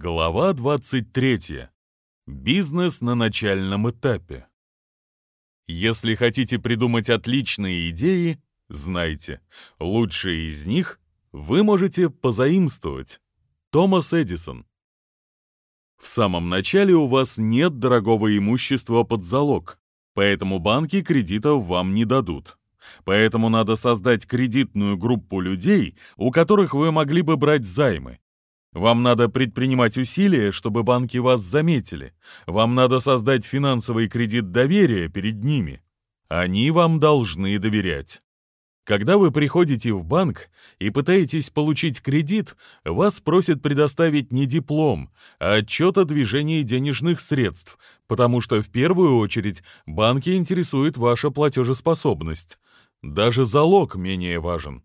Глава 23. Бизнес на начальном этапе. Если хотите придумать отличные идеи, знайте, лучшие из них вы можете позаимствовать. Томас Эдисон. В самом начале у вас нет дорогого имущества под залог, поэтому банки кредитов вам не дадут. Поэтому надо создать кредитную группу людей, у которых вы могли бы брать займы, вам надо предпринимать усилия, чтобы банки вас заметили. Вам надо создать финансовый кредит доверия перед ними. Они вам должны доверять. Когда вы приходите в банк и пытаетесь получить кредит, вас просят предоставить не диплом, а отчет о движении денежных средств, потому что в первую очередь банки интересует ваша платежеспособность. Даже залог менее важен.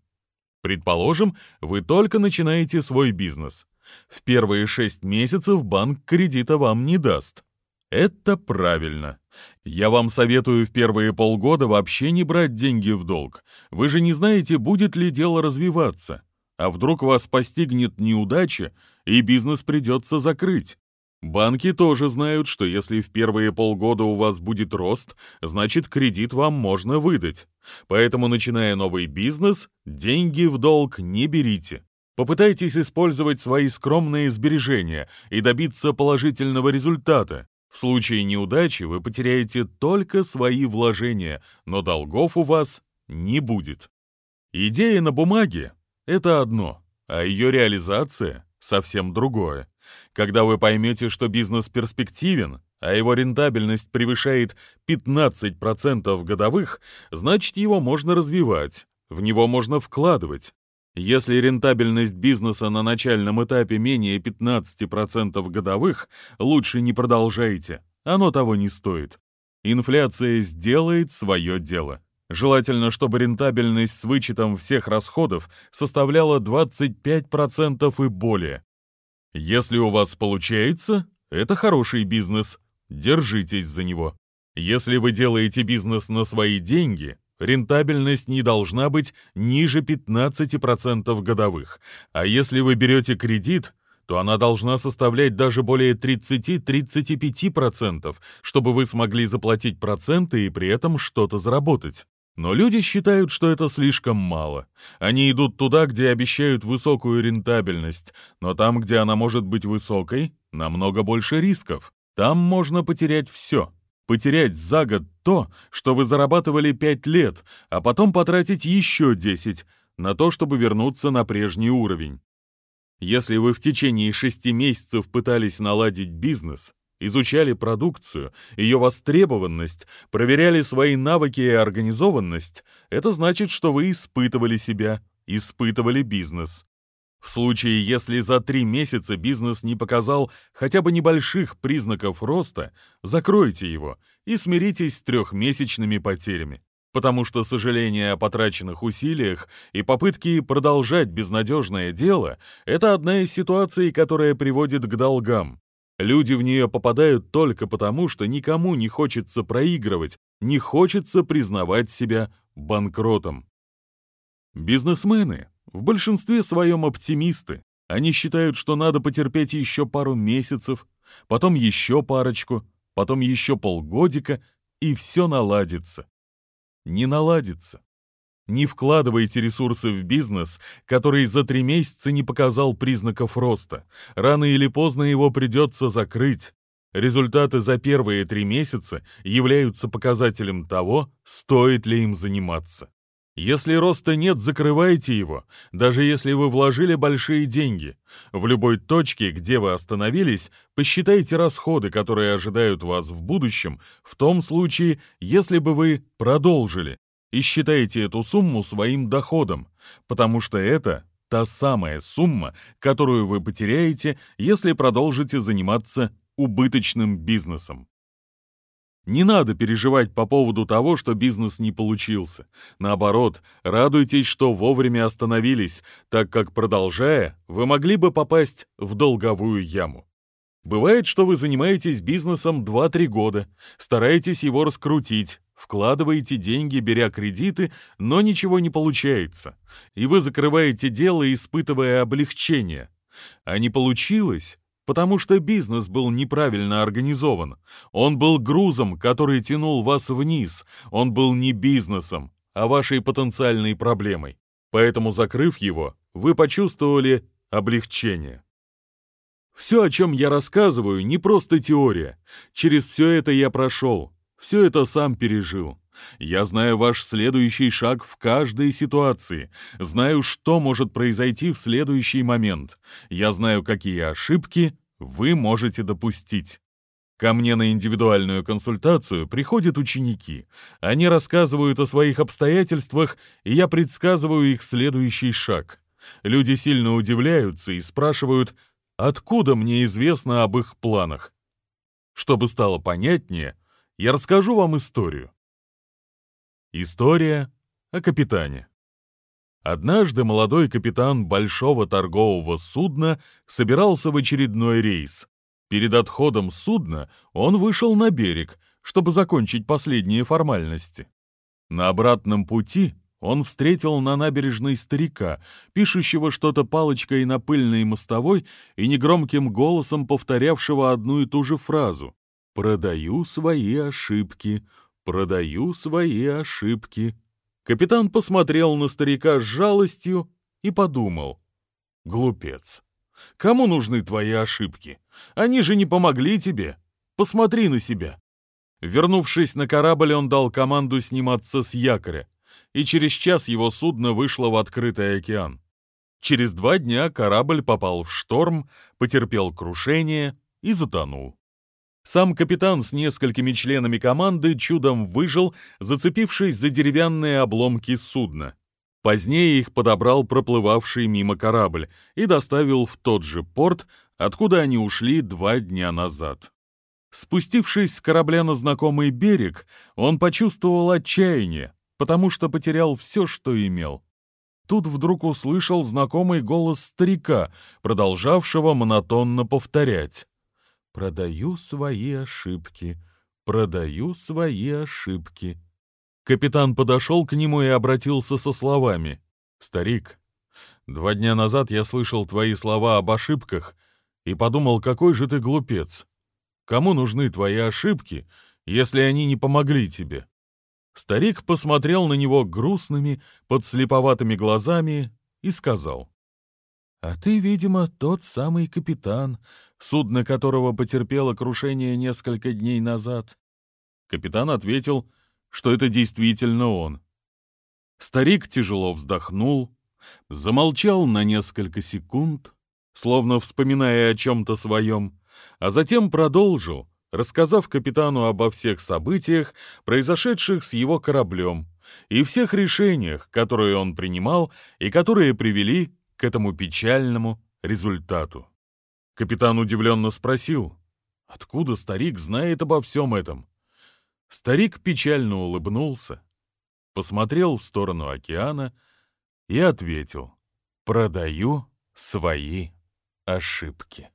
Предположим, вы только начинаете свой бизнес. В первые шесть месяцев банк кредита вам не даст. Это правильно. Я вам советую в первые полгода вообще не брать деньги в долг. Вы же не знаете, будет ли дело развиваться. А вдруг вас постигнет неудача, и бизнес придется закрыть. Банки тоже знают, что если в первые полгода у вас будет рост, значит кредит вам можно выдать. Поэтому, начиная новый бизнес, деньги в долг не берите. Попытайтесь использовать свои скромные сбережения и добиться положительного результата. В случае неудачи вы потеряете только свои вложения, но долгов у вас не будет. Идея на бумаге – это одно, а ее реализация – совсем другое. Когда вы поймете, что бизнес перспективен, а его рентабельность превышает 15% годовых, значит его можно развивать, в него можно вкладывать, если рентабельность бизнеса на начальном этапе менее 15% годовых, лучше не продолжайте, оно того не стоит. Инфляция сделает свое дело. Желательно, чтобы рентабельность с вычетом всех расходов составляла 25% и более. Если у вас получается, это хороший бизнес, держитесь за него. Если вы делаете бизнес на свои деньги, рентабельность не должна быть ниже 15% годовых, а если вы берете кредит, то она должна составлять даже более 30-35%, чтобы вы смогли заплатить проценты и при этом что-то заработать. Но люди считают, что это слишком мало. Они идут туда, где обещают высокую рентабельность, но там, где она может быть высокой, намного больше рисков. Там можно потерять все. Потерять за год то, что вы зарабатывали 5 лет, а потом потратить еще 10 на то, чтобы вернуться на прежний уровень. Если вы в течение 6 месяцев пытались наладить бизнес, изучали продукцию, ее востребованность, проверяли свои навыки и организованность, это значит, что вы испытывали себя, испытывали бизнес. В случае, если за три месяца бизнес не показал хотя бы небольших признаков роста, закройте его и смиритесь с трехмесячными потерями. Потому что сожаление о потраченных усилиях и попытки продолжать безнадежное дело – это одна из ситуаций, которая приводит к долгам. Люди в нее попадают только потому, что никому не хочется проигрывать, не хочется признавать себя банкротом. Бизнесмены в большинстве своем оптимисты. Они считают, что надо потерпеть еще пару месяцев, потом еще парочку, потом еще полгодика, и все наладится. Не наладится. Не вкладывайте ресурсы в бизнес, который за три месяца не показал признаков роста. Рано или поздно его придется закрыть. Результаты за первые три месяца являются показателем того, стоит ли им заниматься. Если роста нет, закрывайте его, даже если вы вложили большие деньги. В любой точке, где вы остановились, посчитайте расходы, которые ожидают вас в будущем, в том случае, если бы вы продолжили, и считайте эту сумму своим доходом, потому что это та самая сумма, которую вы потеряете, если продолжите заниматься убыточным бизнесом. Не надо переживать по поводу того, что бизнес не получился. Наоборот, радуйтесь, что вовремя остановились, так как, продолжая, вы могли бы попасть в долговую яму. Бывает, что вы занимаетесь бизнесом 2-3 года, стараетесь его раскрутить, вкладываете деньги, беря кредиты, но ничего не получается. И вы закрываете дело, испытывая облегчение. А не получилось, потому что бизнес был неправильно организован. Он был грузом, который тянул вас вниз. Он был не бизнесом, а вашей потенциальной проблемой. Поэтому, закрыв его, вы почувствовали облегчение. Все, о чем я рассказываю, не просто теория. Через все это я прошел, все это сам пережил. Я знаю ваш следующий шаг в каждой ситуации, знаю, что может произойти в следующий момент. Я знаю, какие ошибки вы можете допустить. Ко мне на индивидуальную консультацию приходят ученики. Они рассказывают о своих обстоятельствах, и я предсказываю их следующий шаг. Люди сильно удивляются и спрашивают, откуда мне известно об их планах. Чтобы стало понятнее, я расскажу вам историю. История о капитане. Однажды молодой капитан большого торгового судна собирался в очередной рейс. Перед отходом судна он вышел на берег, чтобы закончить последние формальности. На обратном пути он встретил на набережной старика, пишущего что-то палочкой на пыльной мостовой и негромким голосом повторявшего одну и ту же фразу «Продаю свои ошибки, продаю свои ошибки». Капитан посмотрел на старика с жалостью и подумал «Глупец, кому нужны твои ошибки? Они же не помогли тебе. Посмотри на себя». Вернувшись на корабль, он дал команду сниматься с якоря и через час его судно вышло в открытый океан. Через два дня корабль попал в шторм, потерпел крушение и затонул. Сам капитан с несколькими членами команды чудом выжил, зацепившись за деревянные обломки судна. Позднее их подобрал проплывавший мимо корабль и доставил в тот же порт, откуда они ушли два дня назад. Спустившись с корабля на знакомый берег, он почувствовал отчаяние, потому что потерял все, что имел. Тут вдруг услышал знакомый голос старика, продолжавшего монотонно повторять. «Продаю свои ошибки, продаю свои ошибки». Капитан подошел к нему и обратился со словами. «Старик, два дня назад я слышал твои слова об ошибках и подумал, какой же ты глупец. Кому нужны твои ошибки, если они не помогли тебе?» Старик посмотрел на него грустными, подслеповатыми глазами и сказал. «А ты, видимо, тот самый капитан, судно которого потерпело крушение несколько дней назад». Капитан ответил, что это действительно он. Старик тяжело вздохнул, замолчал на несколько секунд, словно вспоминая о чем-то своем, а затем продолжил, рассказав капитану обо всех событиях, произошедших с его кораблем, и всех решениях, которые он принимал и которые привели к этому печальному результату. Капитан удивленно спросил, откуда старик знает обо всем этом. Старик печально улыбнулся, посмотрел в сторону океана и ответил, «Продаю свои ошибки».